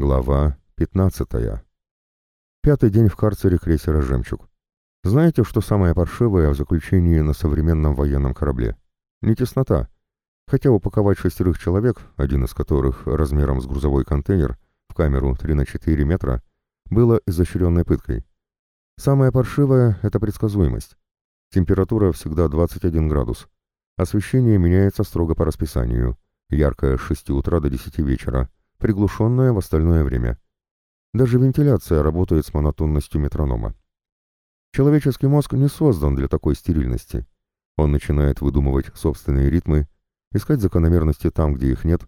Глава 15. Пятый день в карцере крейсера «Жемчуг». Знаете, что самое паршивое в заключении на современном военном корабле? Не теснота. Хотя упаковать шестерых человек, один из которых размером с грузовой контейнер, в камеру 3 на 4 метра, было изощренной пыткой. Самое паршивое — это предсказуемость. Температура всегда 21 градус. Освещение меняется строго по расписанию. Яркое с 6 утра до 10 вечера — приглушенная в остальное время. Даже вентиляция работает с монотонностью метронома. Человеческий мозг не создан для такой стерильности. Он начинает выдумывать собственные ритмы, искать закономерности там, где их нет,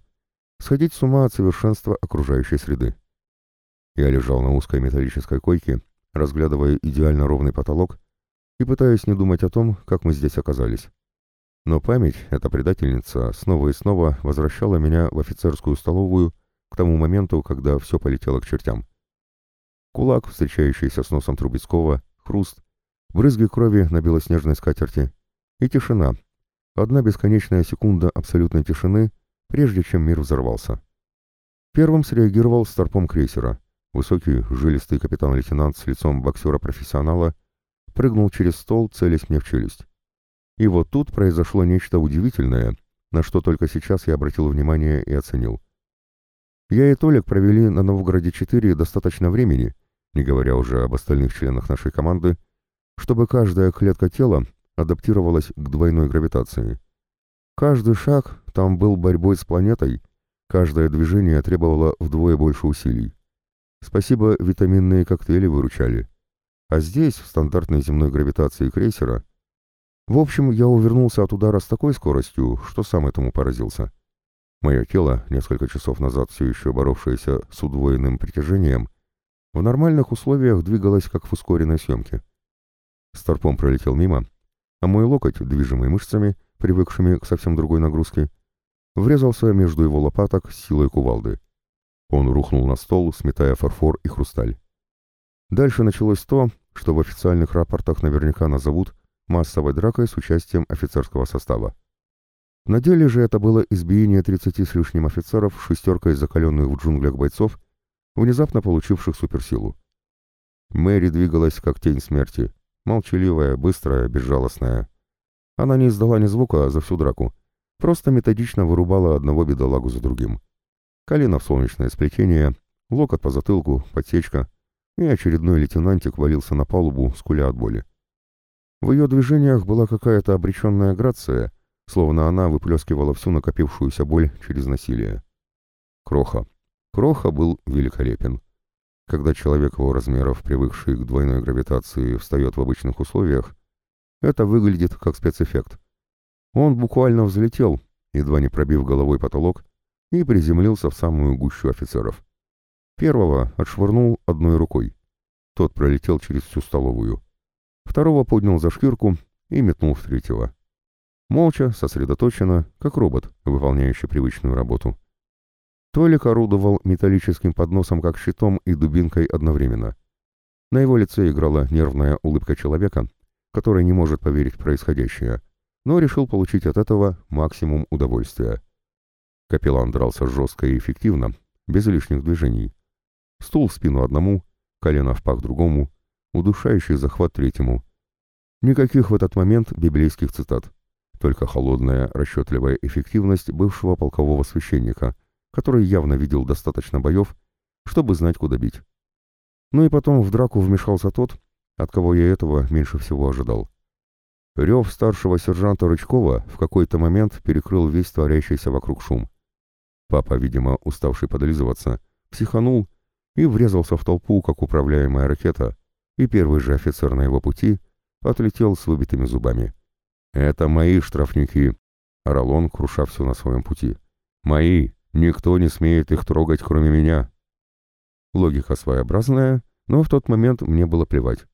сходить с ума от совершенства окружающей среды. Я лежал на узкой металлической койке, разглядывая идеально ровный потолок и пытаясь не думать о том, как мы здесь оказались. Но память, эта предательница, снова и снова возвращала меня в офицерскую столовую к тому моменту, когда все полетело к чертям. Кулак, встречающийся с носом Трубецкого, хруст, брызги крови на белоснежной скатерти и тишина. Одна бесконечная секунда абсолютной тишины, прежде чем мир взорвался. Первым среагировал старпом крейсера. Высокий, жилистый капитан-лейтенант с лицом боксера-профессионала прыгнул через стол, целясь мне в челюсть. И вот тут произошло нечто удивительное, на что только сейчас я обратил внимание и оценил. Я и Толик провели на Новгороде-4 достаточно времени, не говоря уже об остальных членах нашей команды, чтобы каждая клетка тела адаптировалась к двойной гравитации. Каждый шаг там был борьбой с планетой, каждое движение требовало вдвое больше усилий. Спасибо, витаминные коктейли выручали. А здесь, в стандартной земной гравитации крейсера, в общем, я увернулся от удара с такой скоростью, что сам этому поразился. Мое тело, несколько часов назад все еще боровшееся с удвоенным притяжением, в нормальных условиях двигалось как в ускоренной съемке. Старпом пролетел мимо, а мой локоть, движимый мышцами, привыкшими к совсем другой нагрузке, врезался между его лопаток с силой кувалды. Он рухнул на стол, сметая фарфор и хрусталь. Дальше началось то, что в официальных рапортах наверняка назовут массовой дракой с участием офицерского состава. На деле же это было избиение 30 с лишним офицеров шестеркой закаленных в джунглях бойцов, внезапно получивших суперсилу. Мэри двигалась как тень смерти, молчаливая, быстрая, безжалостная. Она не издала ни звука за всю драку, просто методично вырубала одного бедолагу за другим. Колено в солнечное сплетение, локоть по затылку, подсечка, и очередной лейтенантик валился на палубу, скуля от боли. В ее движениях была какая-то обреченная грация — словно она выплескивала всю накопившуюся боль через насилие. Кроха. Кроха был великолепен. Когда человек его размеров, привыкший к двойной гравитации, встает в обычных условиях, это выглядит как спецэффект. Он буквально взлетел, едва не пробив головой потолок, и приземлился в самую гущу офицеров. Первого отшвырнул одной рукой. Тот пролетел через всю столовую. Второго поднял за шкирку и метнул в третьего. Молча, сосредоточенно, как робот, выполняющий привычную работу. Толик орудовал металлическим подносом как щитом и дубинкой одновременно. На его лице играла нервная улыбка человека, который не может поверить в происходящее, но решил получить от этого максимум удовольствия. Капеллан дрался жестко и эффективно, без лишних движений. Стул в спину одному, колено в пах другому, удушающий захват третьему. Никаких в этот момент библейских цитат только холодная, расчетливая эффективность бывшего полкового священника, который явно видел достаточно боев, чтобы знать, куда бить. Ну и потом в драку вмешался тот, от кого я этого меньше всего ожидал. Рев старшего сержанта Рычкова в какой-то момент перекрыл весь творящийся вокруг шум. Папа, видимо, уставший подлизываться, психанул и врезался в толпу, как управляемая ракета, и первый же офицер на его пути отлетел с выбитыми зубами. «Это мои штрафники», — орал он, круша все на своем пути. «Мои! Никто не смеет их трогать, кроме меня!» Логика своеобразная, но в тот момент мне было плевать.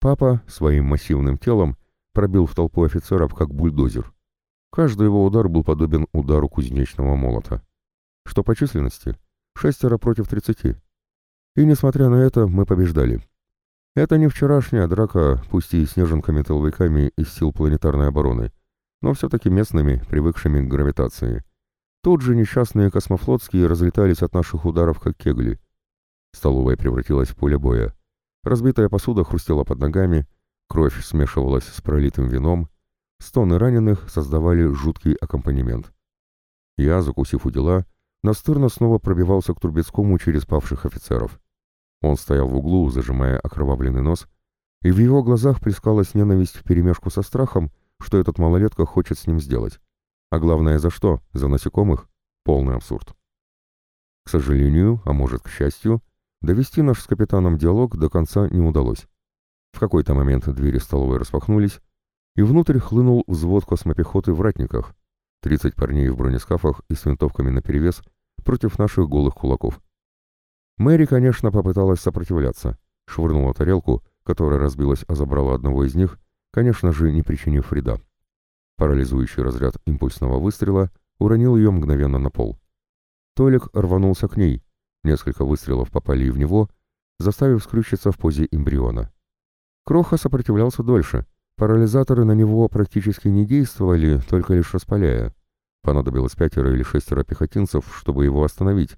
Папа своим массивным телом пробил в толпу офицеров, как бульдозер. Каждый его удар был подобен удару кузнечного молота. Что по численности? Шестеро против тридцати. И несмотря на это, мы побеждали. Это не вчерашняя драка, пусть и снежинками-толвиками из сил планетарной обороны, но все-таки местными, привыкшими к гравитации. Тут же несчастные космофлотские разлетались от наших ударов, как кегли. Столовая превратилась в поле боя. Разбитая посуда хрустела под ногами, кровь смешивалась с пролитым вином, стоны раненых создавали жуткий аккомпанемент. Я, закусив у дела, настырно снова пробивался к Трубецкому через павших офицеров. Он стоял в углу, зажимая окровавленный нос, и в его глазах плескалась ненависть вперемешку со страхом, что этот малолетка хочет с ним сделать. А главное, за что? За насекомых? Полный абсурд. К сожалению, а может, к счастью, довести наш с капитаном диалог до конца не удалось. В какой-то момент двери столовой распахнулись, и внутрь хлынул взвод космопехоты в ратниках, 30 парней в бронескафах и с винтовками наперевес против наших голых кулаков. Мэри, конечно, попыталась сопротивляться, швырнула тарелку, которая разбилась, а забрала одного из них, конечно же, не причинив вреда. Парализующий разряд импульсного выстрела уронил ее мгновенно на пол. Толик рванулся к ней, несколько выстрелов попали и в него, заставив скрючиться в позе эмбриона. Кроха сопротивлялся дольше, парализаторы на него практически не действовали, только лишь распаляя. Понадобилось пятеро или шестеро пехотинцев, чтобы его остановить,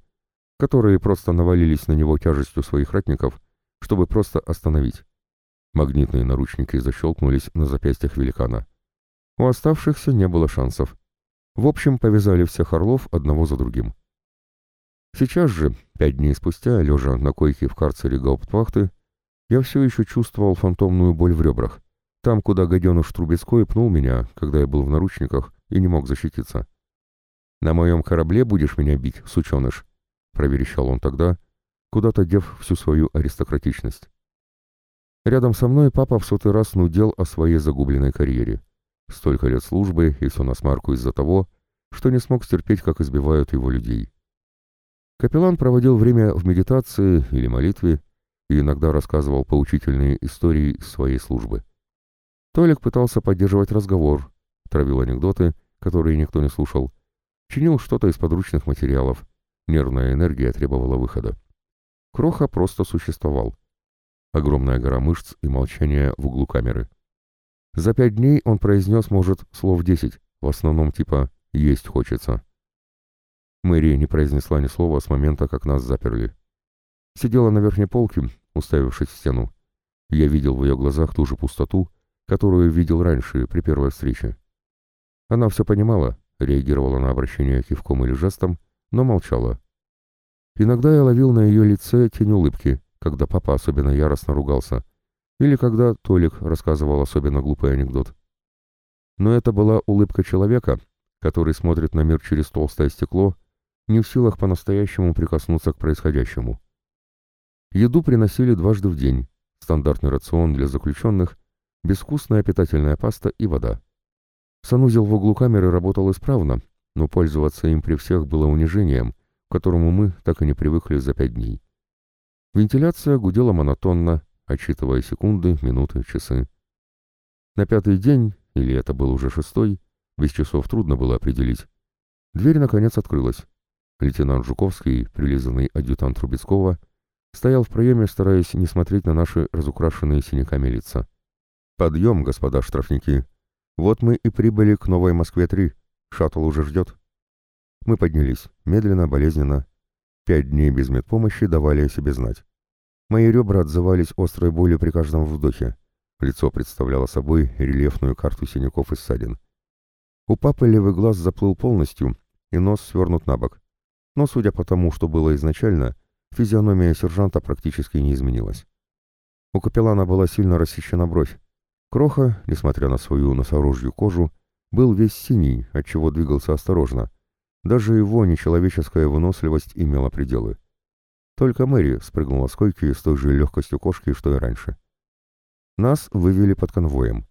которые просто навалились на него тяжестью своих ратников, чтобы просто остановить. Магнитные наручники защелкнулись на запястьях великана. У оставшихся не было шансов. В общем, повязали всех орлов одного за другим. Сейчас же, пять дней спустя, лежа на койке в карцере гауптвахты, я все еще чувствовал фантомную боль в ребрах, там, куда гаденыш Трубецкой пнул меня, когда я был в наручниках и не мог защититься. «На моем корабле будешь меня бить, сученыш?» — проверещал он тогда, куда-то дев всю свою аристократичность. Рядом со мной папа в сотый раз нудел о своей загубленной карьере. Столько лет службы и все на смарку из-за того, что не смог стерпеть, как избивают его людей. Капеллан проводил время в медитации или молитве и иногда рассказывал поучительные истории своей службы. Толик пытался поддерживать разговор, травил анекдоты, которые никто не слушал, чинил что-то из подручных материалов. Нервная энергия требовала выхода. Кроха просто существовал огромная гора мышц и молчание в углу камеры. За пять дней он произнес, может, слов десять, в основном типа «есть хочется». Мэри не произнесла ни слова с момента, как нас заперли. Сидела на верхней полке, уставившись в стену. Я видел в ее глазах ту же пустоту, которую видел раньше, при первой встрече. Она все понимала, реагировала на обращение кивком или жестом, но молчала. Иногда я ловил на ее лице тень улыбки, когда папа особенно яростно ругался, или когда Толик рассказывал особенно глупый анекдот. Но это была улыбка человека, который смотрит на мир через толстое стекло, не в силах по-настоящему прикоснуться к происходящему. Еду приносили дважды в день, стандартный рацион для заключенных, безвкусная питательная паста и вода. Санузел в углу камеры работал исправно, но пользоваться им при всех было унижением, к которому мы так и не привыкли за пять дней. Вентиляция гудела монотонно, отчитывая секунды, минуты, часы. На пятый день, или это был уже шестой, без часов трудно было определить, дверь наконец открылась. Лейтенант Жуковский, прилизанный адъютант Трубецкого, стоял в проеме, стараясь не смотреть на наши разукрашенные синяками лица. «Подъем, господа штрафники! Вот мы и прибыли к Новой Москве-3. Шаттл уже ждет». Мы поднялись, медленно, болезненно, Пять дней без медпомощи давали о себе знать. Мои ребра отзывались острой болью при каждом вдохе. Лицо представляло собой рельефную карту синяков и ссадин. У папы левый глаз заплыл полностью, и нос свернут на бок. Но, судя по тому, что было изначально, физиономия сержанта практически не изменилась. У капеллана была сильно рассечена бровь. Кроха, несмотря на свою носорожью кожу, был весь синий, отчего двигался осторожно, даже его нечеловеческая выносливость имела пределы. Только Мэри спрыгнула с койки с той же легкостью кошки, что и раньше. Нас вывели под конвоем.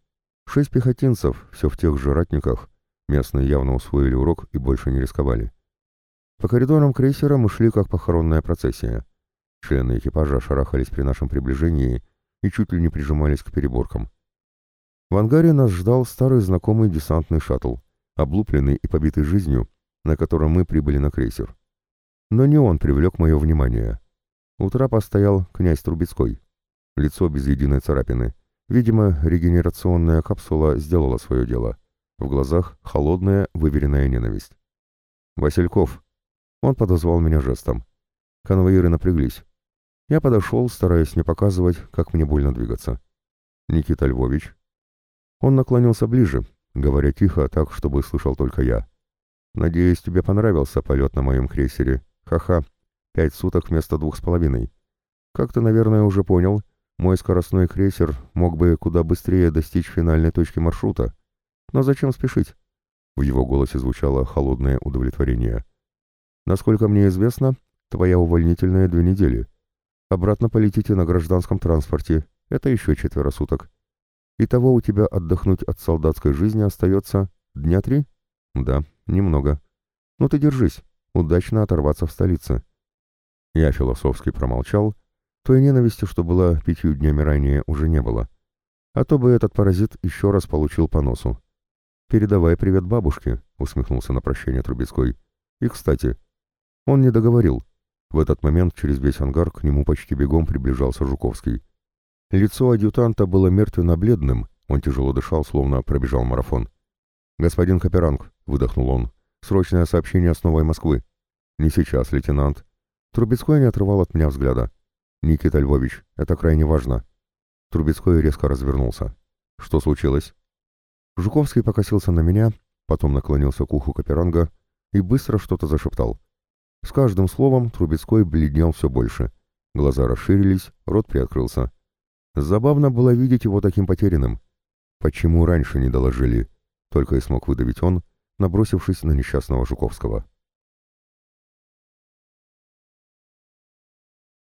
Шесть пехотинцев, все в тех же ратниках, местные явно усвоили урок и больше не рисковали. По коридорам крейсера мы шли как похоронная процессия. Члены экипажа шарахались при нашем приближении и чуть ли не прижимались к переборкам. В ангаре нас ждал старый знакомый десантный шаттл, облупленный и побитый жизнью, на котором мы прибыли на крейсер. Но не он привлек мое внимание. У трапа стоял князь Трубецкой. Лицо без единой царапины. Видимо, регенерационная капсула сделала свое дело. В глазах холодная, выверенная ненависть. «Васильков!» Он подозвал меня жестом. Конвоиры напряглись. Я подошел, стараясь не показывать, как мне больно двигаться. «Никита Львович». Он наклонился ближе, говоря тихо, так, чтобы слышал только я. «Надеюсь, тебе понравился полет на моем крейсере. Ха-ха, пять суток вместо двух с половиной. Как ты, наверное, уже понял, мой скоростной крейсер мог бы куда быстрее достичь финальной точки маршрута. Но зачем спешить?» В его голосе звучало холодное удовлетворение. «Насколько мне известно, твоя увольнительная две недели. Обратно полетите на гражданском транспорте. Это еще четверо суток. Итого у тебя отдохнуть от солдатской жизни остается дня три? Да, немного. Ну ты держись, удачно оторваться в столице. Я философски промолчал, той ненависти, что была пятью днями ранее, уже не было. А то бы этот паразит еще раз получил по носу. «Передавай привет бабушке», — усмехнулся на прощание Трубецкой. «И, кстати...» Он не договорил. В этот момент через весь ангар к нему почти бегом приближался Жуковский. Лицо адъютанта было мертвенно-бледным, он тяжело дышал, словно пробежал марафон. «Господин Каперанг», — выдохнул он, — «срочное сообщение с Новой Москвы». «Не сейчас, лейтенант». Трубецкой не отрывал от меня взгляда. «Никита Львович, это крайне важно». Трубецкой резко развернулся. «Что случилось?» Жуковский покосился на меня, потом наклонился к уху Каперанга и быстро что-то зашептал. С каждым словом Трубецкой бледнел все больше. Глаза расширились, рот приоткрылся. Забавно было видеть его таким потерянным. Почему раньше не доложили? Только и смог выдавить он, набросившись на несчастного Жуковского.